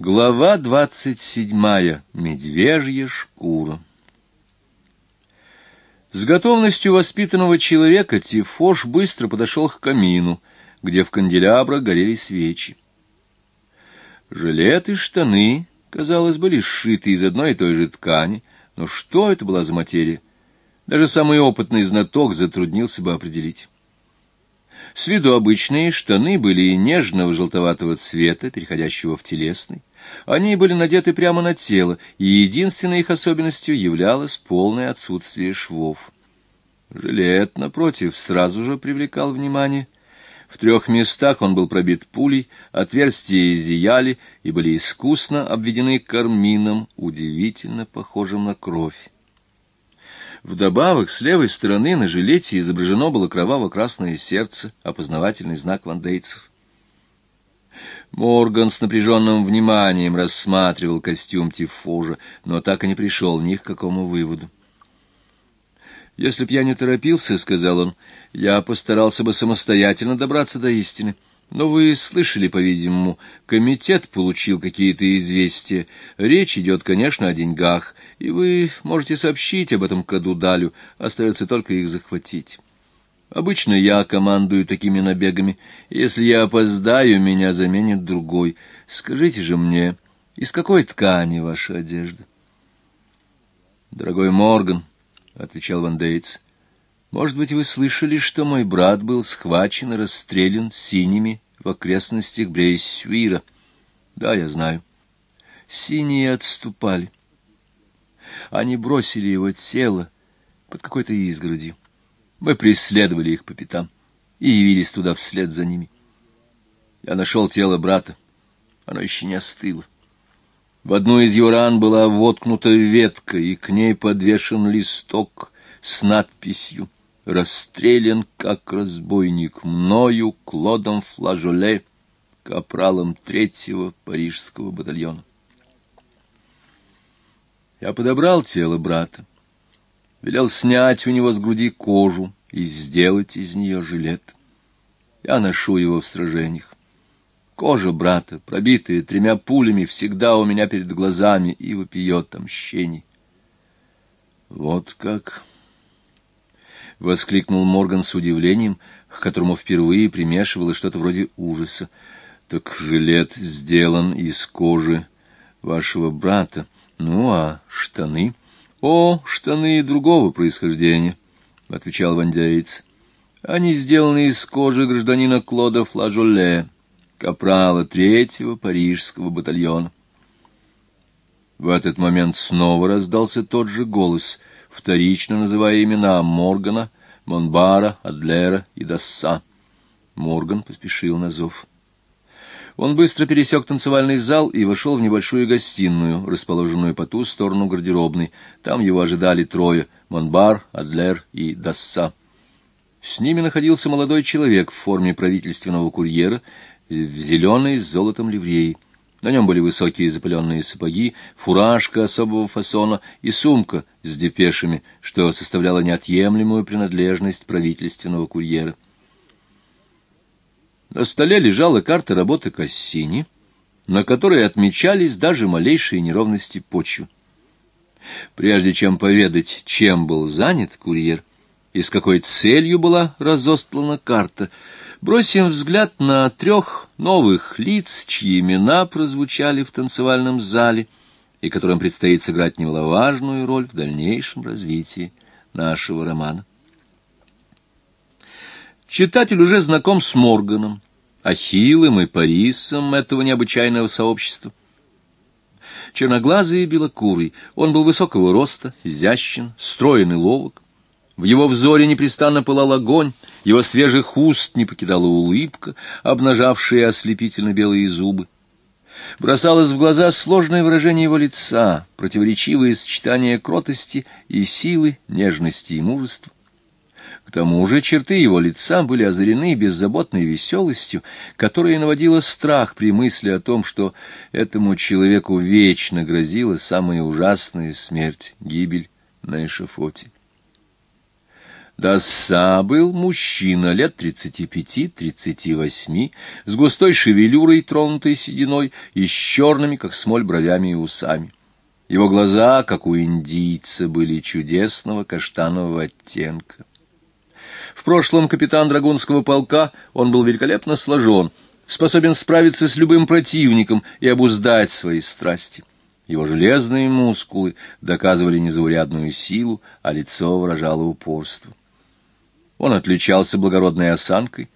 Глава двадцать седьмая. Медвежья шкура. С готовностью воспитанного человека Тифош быстро подошел к камину, где в канделябрах горели свечи. Жилет и штаны, казалось, были сшиты из одной и той же ткани, но что это была за материя? Даже самый опытный знаток затруднился бы определить. С виду обычные штаны были нежного желтоватого цвета, переходящего в телесный. Они были надеты прямо на тело, и единственной их особенностью являлось полное отсутствие швов. Жилет, напротив, сразу же привлекал внимание. В трех местах он был пробит пулей, отверстия зияли и были искусно обведены кармином, удивительно похожим на кровь. Вдобавок, с левой стороны на жилете изображено было кроваво-красное сердце, опознавательный знак вандейцев. Морган с напряженным вниманием рассматривал костюм Тифужа, но так и не пришел ни к какому выводу. «Если б я не торопился, — сказал он, — я постарался бы самостоятельно добраться до истины. Но вы слышали, по-видимому, комитет получил какие-то известия. Речь идет, конечно, о деньгах, и вы можете сообщить об этом Кадудалю, остается только их захватить. Обычно я командую такими набегами. Если я опоздаю, меня заменит другой. Скажите же мне, из какой ткани ваша одежда? Дорогой Морган, — отвечал Ван Дейтс, — может быть, вы слышали, что мой брат был схвачен и расстрелян синими в окрестностях Брейсвира? Да, я знаю. Синие отступали. Они бросили его тело под какой-то изгородью. Мы преследовали их по пятам и явились туда вслед за ними. Я нашел тело брата. Оно еще не остыло. В одну из его ран была воткнута ветка, и к ней подвешен листок с надписью «Расстрелян как разбойник мною Клодом Флажоле, капралом третьего парижского батальона». Я подобрал тело брата, велел снять у него с груди кожу и сделать из нее жилет. Я ношу его в сражениях. Кожа брата, пробитая тремя пулями, всегда у меня перед глазами и вопиет о мщении. Вот как... — воскликнул Морган с удивлением, к которому впервые примешивалось что-то вроде ужаса. — Так жилет сделан из кожи вашего брата. Ну, а штаны? — О, штаны другого происхождения, — отвечал Вандеец. — Они сделаны из кожи гражданина Клода Флажоле капрала третьего парижского батальона. В этот момент снова раздался тот же голос, вторично называя имена Моргана, Монбара, Адлера и Дасса. Морган поспешил на зов. Он быстро пересек танцевальный зал и вошел в небольшую гостиную, расположенную по ту сторону гардеробной. Там его ожидали трое — Монбар, Адлер и Дасса. С ними находился молодой человек в форме правительственного курьера в зеленой с золотом ливреи. На нем были высокие запыленные сапоги, фуражка особого фасона и сумка с депешами, что составляло неотъемлемую принадлежность правительственного курьера. На столе лежала карта работы Кассини, на которой отмечались даже малейшие неровности почвы. Прежде чем поведать, чем был занят курьер и с какой целью была разостлана карта, Бросим взгляд на трех новых лиц, чьи имена прозвучали в танцевальном зале и которым предстоит сыграть немаловажную роль в дальнейшем развитии нашего романа. Читатель уже знаком с Морганом, Ахиллом и Парисом этого необычайного сообщества. Черноглазый и белокурый, он был высокого роста, изящен, строен и ловок. В его взоре непрестанно пылал огонь, его свежих уст не покидала улыбка, обнажавшая ослепительно белые зубы. Бросалось в глаза сложное выражение его лица, противоречивое сочетание кротости и силы, нежности и мужества. К тому же черты его лица были озарены беззаботной веселостью, которая наводила страх при мысли о том, что этому человеку вечно грозила самая ужасная смерть, гибель на эшафоте. Дасса был мужчина лет тридцати пяти-тридцати восьми, с густой шевелюрой, тронутой сединой, и с черными, как смоль, бровями и усами. Его глаза, как у индийца, были чудесного каштанового оттенка. В прошлом капитан Драгунского полка он был великолепно сложен, способен справиться с любым противником и обуздать свои страсти. Его железные мускулы доказывали незаурядную силу, а лицо выражало упорство. Он отличался благородной осанкой,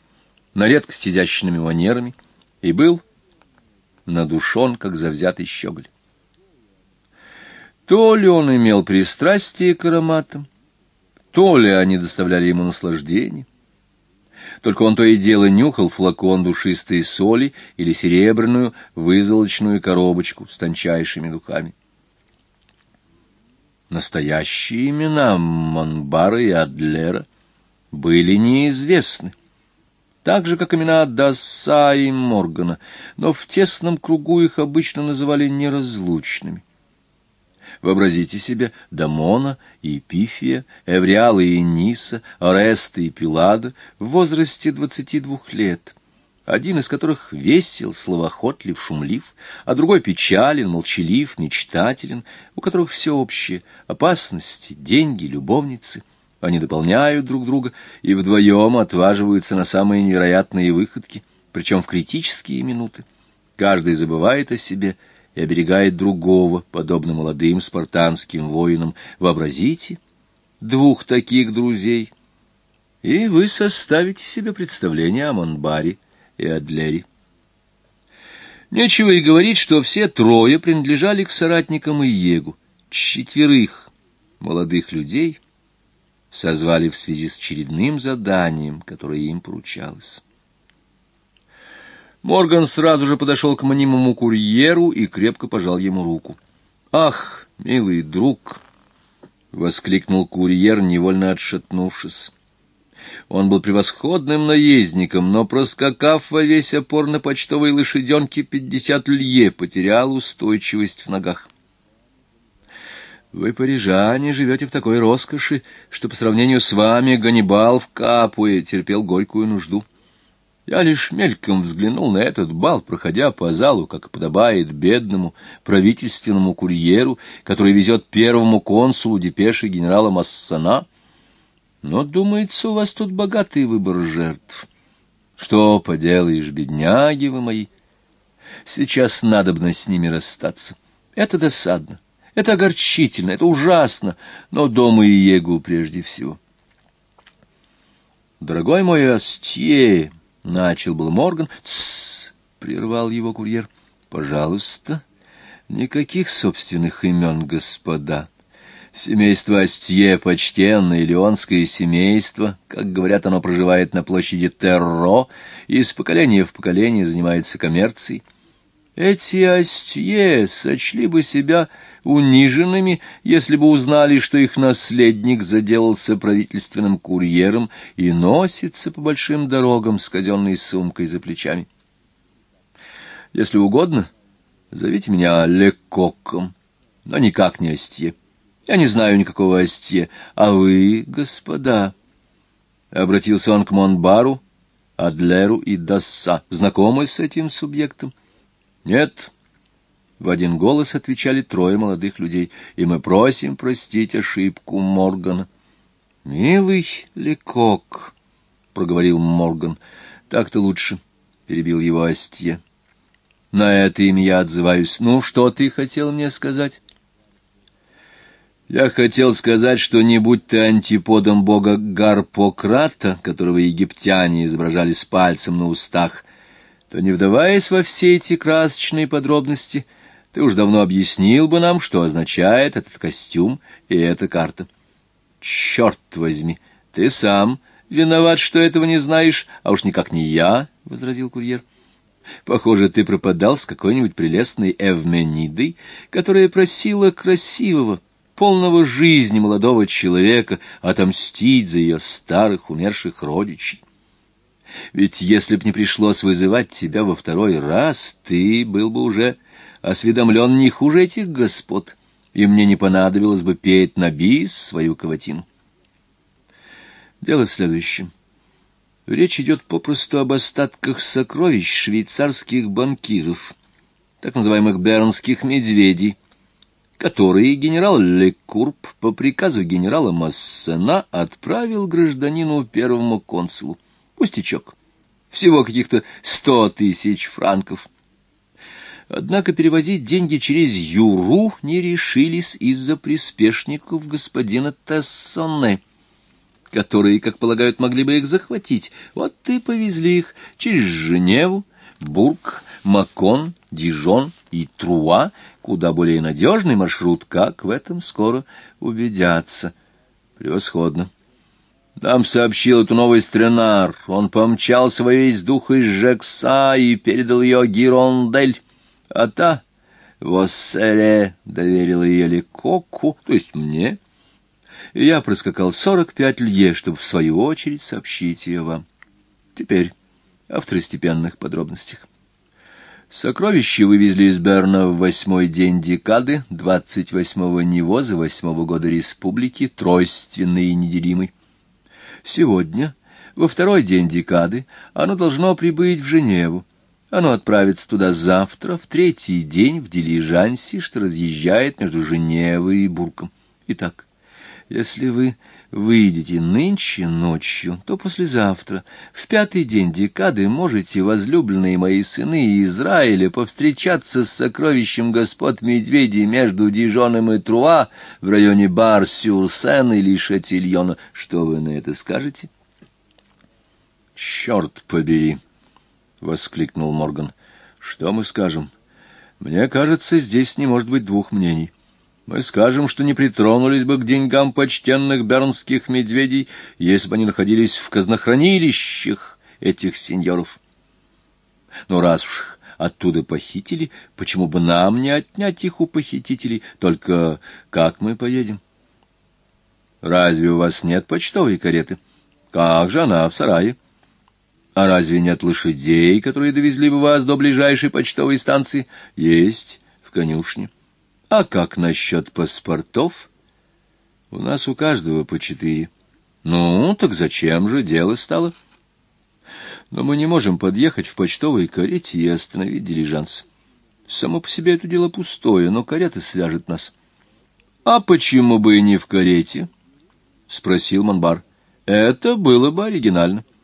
на редкость изящными манерами и был надушен, как завзятый щеголь. То ли он имел пристрастие к ароматам, то ли они доставляли ему наслаждение. Только он то и дело нюхал флакон душистой соли или серебряную вызолочную коробочку с тончайшими духами. Настоящие имена Монбара и Адлера были неизвестны, так же, как имена Дасса и Моргана, но в тесном кругу их обычно называли неразлучными. Вообразите себе Дамона и Пифия, Эвриала и Ниса, Ореста и Пилада в возрасте двадцати двух лет, один из которых весел, словоохотлив, шумлив, а другой печален, молчалив, мечтателен, у которых все общее — опасности, деньги, любовницы. Они дополняют друг друга и вдвоем отваживаются на самые невероятные выходки, причем в критические минуты. Каждый забывает о себе — и оберегает другого, подобно молодым спартанским воинам. Вообразите двух таких друзей, и вы составите себе представление о Монбаре и Адлере. Нечего и говорить, что все трое принадлежали к соратникам Иегу. Четверых молодых людей созвали в связи с очередным заданием, которое им поручалось. Морган сразу же подошел к мнимому курьеру и крепко пожал ему руку. «Ах, милый друг!» — воскликнул курьер, невольно отшатнувшись. Он был превосходным наездником, но, проскакав во весь опор на почтовой лошаденке пятьдесят лье, потерял устойчивость в ногах. Вы, парижане, живете в такой роскоши, что по сравнению с вами Ганнибал в Капуе терпел горькую нужду. Я лишь мельком взглянул на этот бал, проходя по залу, как подобает бедному правительственному курьеру, который везет первому консулу депеши генерала Массана. Но, думается, у вас тут богатый выбор жертв. Что поделаешь, бедняги вы мои? Сейчас надобно с ними расстаться. Это досадно, это огорчительно, это ужасно, но дома и Егу прежде всего. Дорогой мой Астье, Начал был Морган. Тссс! прервал его курьер. Пожалуйста, никаких собственных имен, господа. Семейство Астье — почтенное леонское семейство, как говорят, оно проживает на площади Терро и из поколения в поколение занимается коммерцией. Эти Астье сочли бы себя униженными, если бы узнали, что их наследник заделался правительственным курьером и носится по большим дорогам с казенной сумкой за плечами. Если угодно, зовите меня Лекоком, но никак не Астье. Я не знаю никакого Астье, а вы, господа... Обратился он к Монбару, Адлеру и Дасса. Знакомы с этим субъектом? Нет, в один голос отвечали трое молодых людей, и мы просим простить ошибку Моргана. Милый Лекок, проговорил Морган. Так-то лучше, перебил его Астье. На это имя я отзываюсь. Ну, что ты хотел мне сказать? Я хотел сказать, что не будь ты антиподом бога Гарпократа, которого египтяне изображали с пальцем на устах, то, не вдаваясь во все эти красочные подробности, ты уж давно объяснил бы нам, что означает этот костюм и эта карта. Черт возьми, ты сам виноват, что этого не знаешь, а уж никак не я, — возразил курьер. Похоже, ты пропадал с какой-нибудь прелестной Эвменидой, которая просила красивого, полного жизни молодого человека отомстить за ее старых умерших родичей. Ведь если б не пришлось вызывать тебя во второй раз, ты был бы уже осведомлен не хуже этих господ, и мне не понадобилось бы петь на бис свою каватину. Дело в следующем. Речь идет попросту об остатках сокровищ швейцарских банкиров, так называемых бернских медведей, которые генерал Лекурб по приказу генерала Массена отправил гражданину первому консулу. Пустячок. Всего каких-то сто тысяч франков. Однако перевозить деньги через Юру не решились из-за приспешников господина Тессоне, которые, как полагают, могли бы их захватить. Вот и повезли их через Женеву, Бург, Макон, Дижон и Труа, куда более надежный маршрут, как в этом скоро убедятся. Превосходно. Нам сообщил эту новость Тренар. Он помчался во весь дух из Жекса и передал ее Гирондель. А та, Восселе, доверила ее Лекоку, то есть мне. И я проскакал сорок пять лье, чтобы в свою очередь сообщить ее вам. Теперь о второстепенных подробностях. Сокровища вывезли из Берна в восьмой день декады, двадцать восьмого Невоза восьмого года республики, тройственный и неделимый. Сегодня, во второй день декады, оно должно прибыть в Женеву. Оно отправится туда завтра, в третий день, в дилижансе, что разъезжает между Женевой и Бурком. Итак, если вы выйдете нынче ночью, то послезавтра, в пятый день декады, можете, возлюбленные мои сыны Израиля, повстречаться с сокровищем господ медведей между Дижоном и Труа в районе Бар-Сюр-Сен или Шатильона. Что вы на это скажете? «Черт побери!» — воскликнул Морган. «Что мы скажем? Мне кажется, здесь не может быть двух мнений». Мы скажем, что не притронулись бы к деньгам почтенных бернских медведей, если бы они находились в казнохранилищах этих сеньоров. Но раз уж оттуда похитили, почему бы нам не отнять их у похитителей? Только как мы поедем? Разве у вас нет почтовой кареты? Как же она в сарае? А разве нет лошадей, которые довезли бы вас до ближайшей почтовой станции? Есть, в конюшне. А как насчет паспортов? У нас у каждого по четыре. Ну, так зачем же дело стало? Но мы не можем подъехать в почтовой карете и остановить дилижанс. Само по себе это дело пустое, но карета свяжет нас. — А почему бы и не в карете? — спросил Монбар. — Это было бы оригинально. —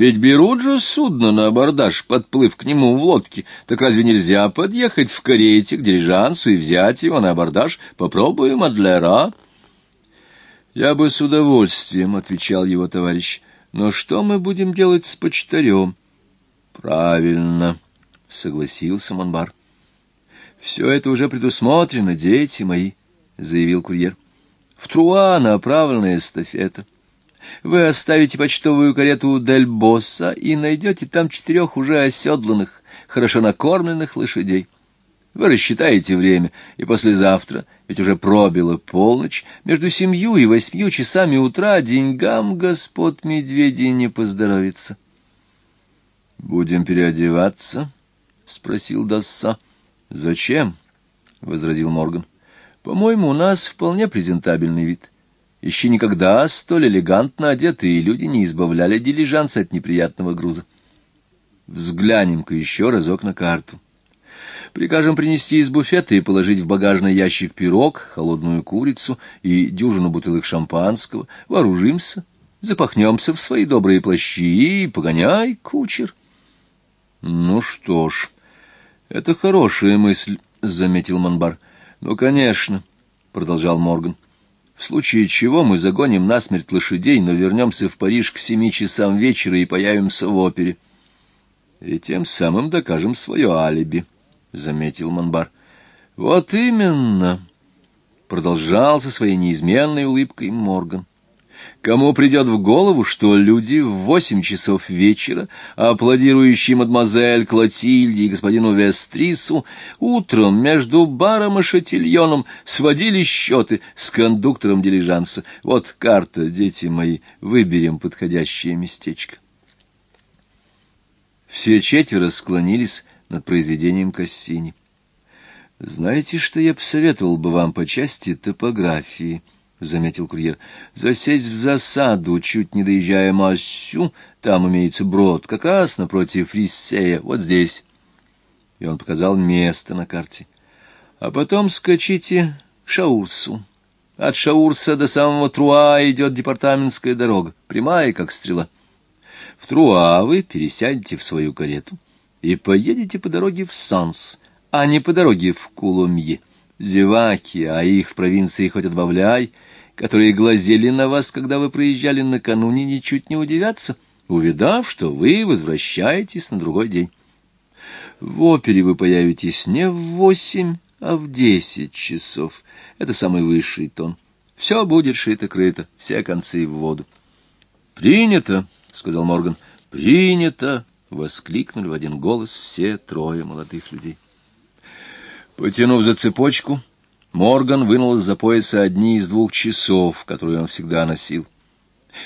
ведь берут же судно на абордаж, подплыв к нему в лодке. Так разве нельзя подъехать в карете к дирижансу и взять его на абордаж? Попробуем, Адлера. Я бы с удовольствием, — отвечал его товарищ. Но что мы будем делать с почтарем? Правильно, — согласился Монбар. Все это уже предусмотрено, дети мои, — заявил курьер. В Труа направленная эстафета. Вы оставите почтовую карету Дель Босса и найдете там четырех уже оседланных, хорошо накормленных лошадей. Вы рассчитаете время, и послезавтра, ведь уже пробила полночь, между семью и восьмью часами утра деньгам господ медведей не поздоровится. — Будем переодеваться? — спросил Дасса. — Зачем? — возразил Морган. — По-моему, у нас вполне презентабельный вид. Еще никогда столь элегантно одетые люди не избавляли дилижанс от неприятного груза. Взглянем-ка еще разок на карту. Прикажем принести из буфета и положить в багажный ящик пирог, холодную курицу и дюжину бутылок шампанского. Вооружимся, запахнемся в свои добрые плащи и погоняй, кучер. — Ну что ж, это хорошая мысль, — заметил Монбар. — Ну, конечно, — продолжал Морган. — в случае чего мы загоним насмерть лошадей, но вернемся в Париж к семи часам вечера и появимся в опере. — И тем самым докажем свое алиби, — заметил Монбар. — Вот именно, — продолжал со своей неизменной улыбкой Морган. Кому придет в голову, что люди в восемь часов вечера, аплодирующие мадемуазель Клотильде и господину Вестрису, утром между баром и шатильоном сводили счеты с кондуктором дилижанса. Вот карта, дети мои, выберем подходящее местечко. Все четверо склонились над произведением Кассини. «Знаете, что я посоветовал бы вам по части топографии?» — заметил курьер. — Засесть в засаду, чуть не доезжая Массю, там имеется брод, как раз напротив Фриссея, вот здесь. И он показал место на карте. А потом скачите Шаурсу. От Шаурса до самого Труа идет департаментская дорога, прямая, как стрела. В Труа вы пересядете в свою карету и поедете по дороге в Санс, а не по дороге в Куломье. Зеваки, а их в провинции хоть отбавляй — которые глазели на вас, когда вы проезжали накануне, ничуть не удивятся, увидав, что вы возвращаетесь на другой день. В опере вы появитесь не в восемь, а в десять часов. Это самый высший тон. Все будет шито-крыто, все концы в воду. — Принято, — сказал Морган. — Принято, — воскликнули в один голос все трое молодых людей. Потянув за цепочку, Морган вынул из-за пояса одни из двух часов, которые он всегда носил.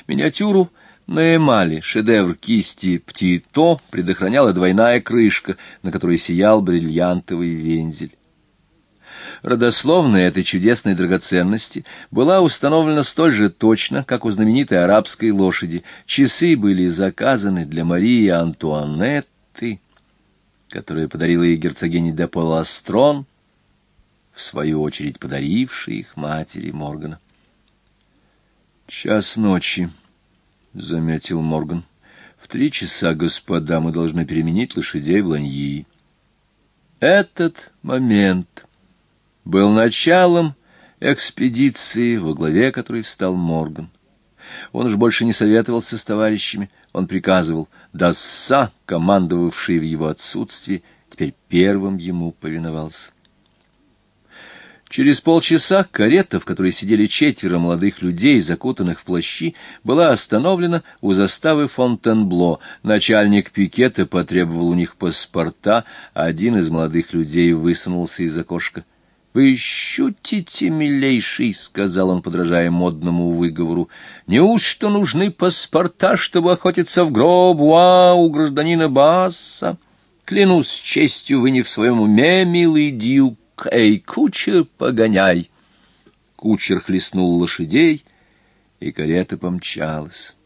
Миниатюру на эмали, шедевр кисти Птито, предохраняла двойная крышка, на которой сиял бриллиантовый вензель. Родословная этой чудесной драгоценности была установлена столь же точно, как у знаменитой арабской лошади. Часы были заказаны для Марии Антуанетты, которая подарила ей герцогине де Поластрон, в свою очередь подаривший их матери Моргана. «Час ночи», — заметил Морган. «В три часа, господа, мы должны переменить лошадей в Ланьи». Этот момент был началом экспедиции, во главе которой встал Морган. Он уж больше не советовался с товарищами, он приказывал. Дасса, командовавший в его отсутствии, теперь первым ему повиновался. Через полчаса карета, в которой сидели четверо молодых людей, закутанных в плащи, была остановлена у заставы Фонтенбло. Начальник пикета потребовал у них паспорта, а один из молодых людей высунулся из окошка. — Вы щутите, милейший, — сказал он, подражая модному выговору. — Неужто нужны паспорта, чтобы охотиться в гроб у гражданина Басса? Клянусь честью, вы не в своем уме, милый дюк. «Эй, кучер, погоняй!» Кучер хлестнул лошадей, и карета помчалась.